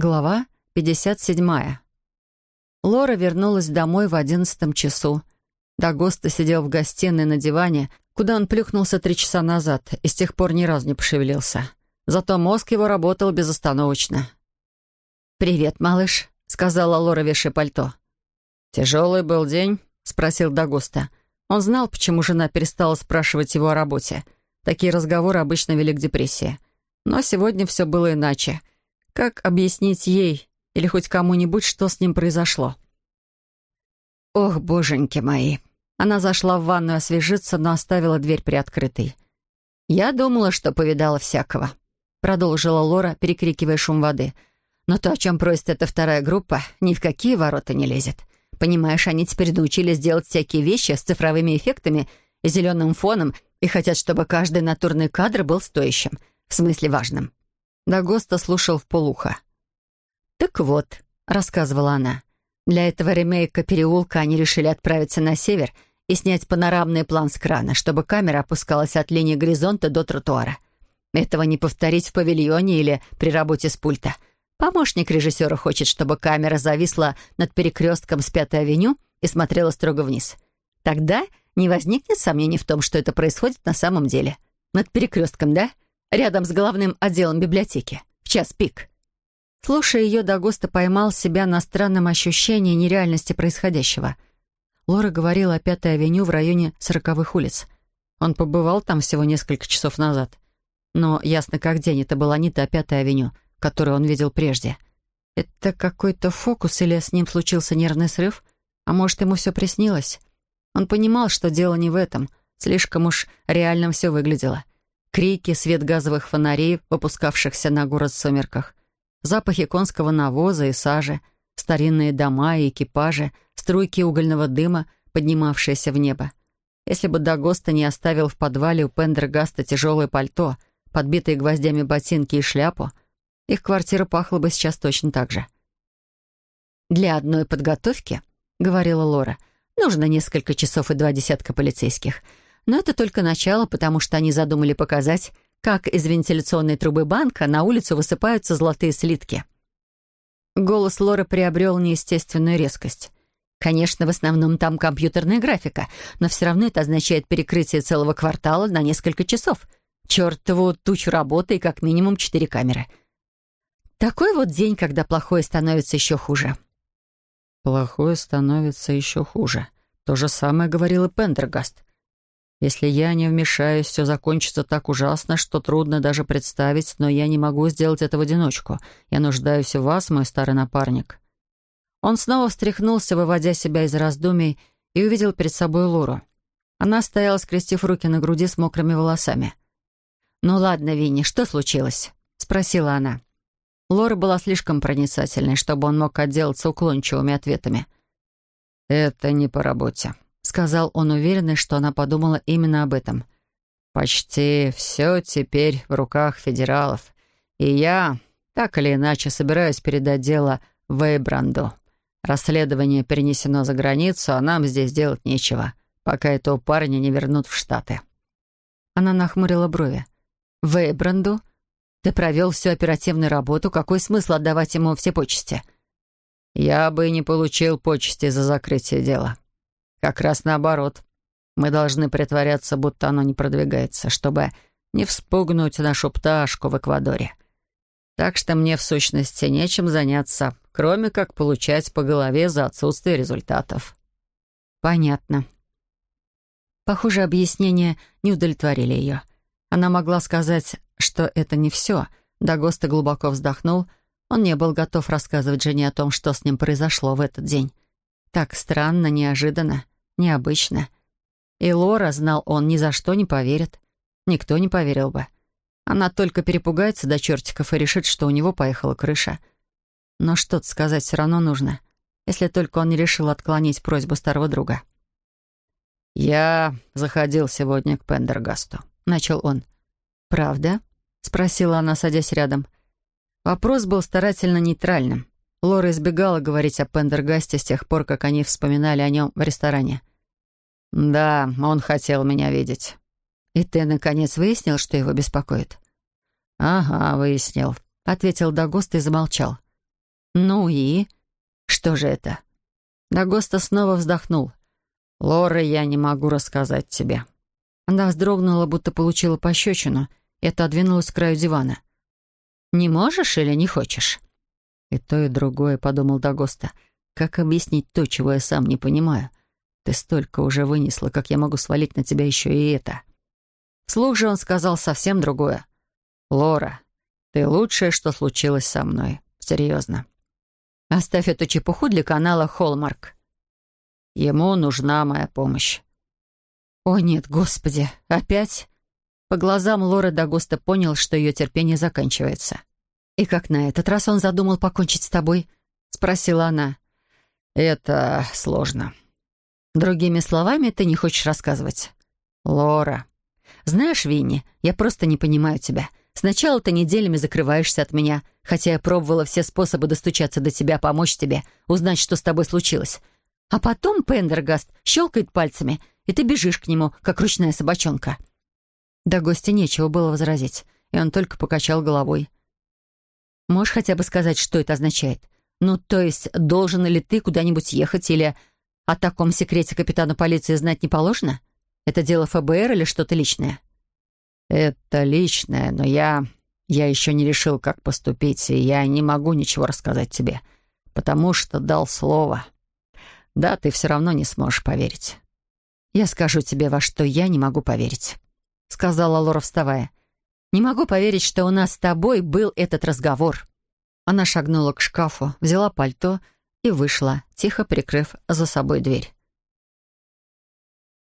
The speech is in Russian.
Глава 57. Лора вернулась домой в одиннадцатом часу. Дагоста сидел в гостиной на диване, куда он плюхнулся три часа назад и с тех пор ни разу не пошевелился. Зато мозг его работал безостановочно. «Привет, малыш», — сказала Лора, вешая пальто. «Тяжелый был день?» — спросил Дагоста. Он знал, почему жена перестала спрашивать его о работе. Такие разговоры обычно вели к депрессии. Но сегодня все было иначе — как объяснить ей или хоть кому-нибудь, что с ним произошло? Ох, боженьки мои. Она зашла в ванную освежиться, но оставила дверь приоткрытой. «Я думала, что повидала всякого», — продолжила Лора, перекрикивая шум воды. «Но то, о чем просит эта вторая группа, ни в какие ворота не лезет. Понимаешь, они теперь научились делать всякие вещи с цифровыми эффектами и зеленым фоном и хотят, чтобы каждый натурный кадр был стоящим, в смысле важным. Дагоста слушал в полухо. «Так вот», — рассказывала она, «для этого ремейка «Переулка» они решили отправиться на север и снять панорамный план с крана, чтобы камера опускалась от линии горизонта до тротуара. Этого не повторить в павильоне или при работе с пульта. Помощник режиссера хочет, чтобы камера зависла над перекрестком с Пятой авеню и смотрела строго вниз. Тогда не возникнет сомнений в том, что это происходит на самом деле. Над перекрестком, да?» Рядом с главным отделом библиотеки, в час пик. Слушая ее, Дагоста поймал себя на странном ощущении нереальности происходящего. Лора говорила о Пятой авеню в районе сороковых улиц. Он побывал там всего несколько часов назад. Но ясно как день, это была не та Пятая авеню, которую он видел прежде. Это какой-то фокус или с ним случился нервный срыв? А может, ему все приснилось? Он понимал, что дело не в этом. Слишком уж реальным все выглядело. Крики, свет газовых фонарей, выпускавшихся на город в сумерках, запахи конского навоза и сажи, старинные дома и экипажи, струйки угольного дыма, поднимавшиеся в небо. Если бы Дагоста не оставил в подвале у Пендергаста тяжелое пальто, подбитые гвоздями ботинки и шляпу, их квартира пахла бы сейчас точно так же. «Для одной подготовки, — говорила Лора, — нужно несколько часов и два десятка полицейских — но это только начало, потому что они задумали показать, как из вентиляционной трубы банка на улицу высыпаются золотые слитки. Голос Лоры приобрел неестественную резкость. Конечно, в основном там компьютерная графика, но все равно это означает перекрытие целого квартала на несколько часов. Чертову тучу работы и как минимум четыре камеры. Такой вот день, когда плохое становится еще хуже. Плохое становится еще хуже. То же самое говорил и Пендергаст. Если я не вмешаюсь, все закончится так ужасно, что трудно даже представить, но я не могу сделать это в одиночку. Я нуждаюсь в вас, мой старый напарник». Он снова встряхнулся, выводя себя из раздумий, и увидел перед собой Лору. Она стояла, скрестив руки на груди с мокрыми волосами. «Ну ладно, Винни, что случилось?» — спросила она. Лора была слишком проницательной, чтобы он мог отделаться уклончивыми ответами. «Это не по работе», сказал он уверенный, что она подумала именно об этом. «Почти все теперь в руках федералов. И я, так или иначе, собираюсь передать дело Вейбранду. Расследование перенесено за границу, а нам здесь делать нечего, пока этого парня не вернут в Штаты». Она нахмурила брови. «Вейбранду? Ты провел всю оперативную работу. Какой смысл отдавать ему все почести?» «Я бы не получил почести за закрытие дела», как раз наоборот. Мы должны притворяться, будто оно не продвигается, чтобы не вспугнуть нашу пташку в Эквадоре. Так что мне, в сущности, нечем заняться, кроме как получать по голове за отсутствие результатов. Понятно. Похоже, объяснения не удовлетворили ее. Она могла сказать, что это не все. Дагоста глубоко вздохнул. Он не был готов рассказывать жене о том, что с ним произошло в этот день. Так странно, неожиданно, необычно. И Лора, знал он, ни за что не поверит. Никто не поверил бы. Она только перепугается до чертиков и решит, что у него поехала крыша. Но что-то сказать все равно нужно, если только он не решил отклонить просьбу старого друга. «Я заходил сегодня к Пендергасту», — начал он. «Правда?» — спросила она, садясь рядом. Вопрос был старательно нейтральным. Лора избегала говорить о Пендергасте с тех пор, как они вспоминали о нем в ресторане. «Да, он хотел меня видеть». «И ты, наконец, выяснил, что его беспокоит?» «Ага, выяснил», — ответил Дагост и замолчал. «Ну и? Что же это?» Дагоста снова вздохнул. «Лора, я не могу рассказать тебе». Она вздрогнула, будто получила пощечину, и отодвинулась к краю дивана. «Не можешь или не хочешь?» «И то, и другое», — подумал Дагоста. «Как объяснить то, чего я сам не понимаю? Ты столько уже вынесла, как я могу свалить на тебя еще и это?» Вслух же он сказал совсем другое. «Лора, ты лучшее, что случилось со мной. Серьезно. Оставь эту чепуху для канала «Холмарк». Ему нужна моя помощь. О нет, господи, опять? По глазам Лоры Дагоста понял, что ее терпение заканчивается. «И как на этот раз он задумал покончить с тобой?» — спросила она. «Это сложно. Другими словами, ты не хочешь рассказывать. Лора. Знаешь, Винни, я просто не понимаю тебя. Сначала ты неделями закрываешься от меня, хотя я пробовала все способы достучаться до тебя, помочь тебе, узнать, что с тобой случилось. А потом Пендергаст щелкает пальцами, и ты бежишь к нему, как ручная собачонка». До гостя нечего было возразить, и он только покачал головой. «Можешь хотя бы сказать, что это означает? Ну, то есть, должен ли ты куда-нибудь ехать, или о таком секрете капитана полиции знать не положено? Это дело ФБР или что-то личное?» «Это личное, но я... Я еще не решил, как поступить, и я не могу ничего рассказать тебе, потому что дал слово. Да, ты все равно не сможешь поверить». «Я скажу тебе, во что я не могу поверить», — сказала Лора, вставая. «Не могу поверить, что у нас с тобой был этот разговор». Она шагнула к шкафу, взяла пальто и вышла, тихо прикрыв за собой дверь.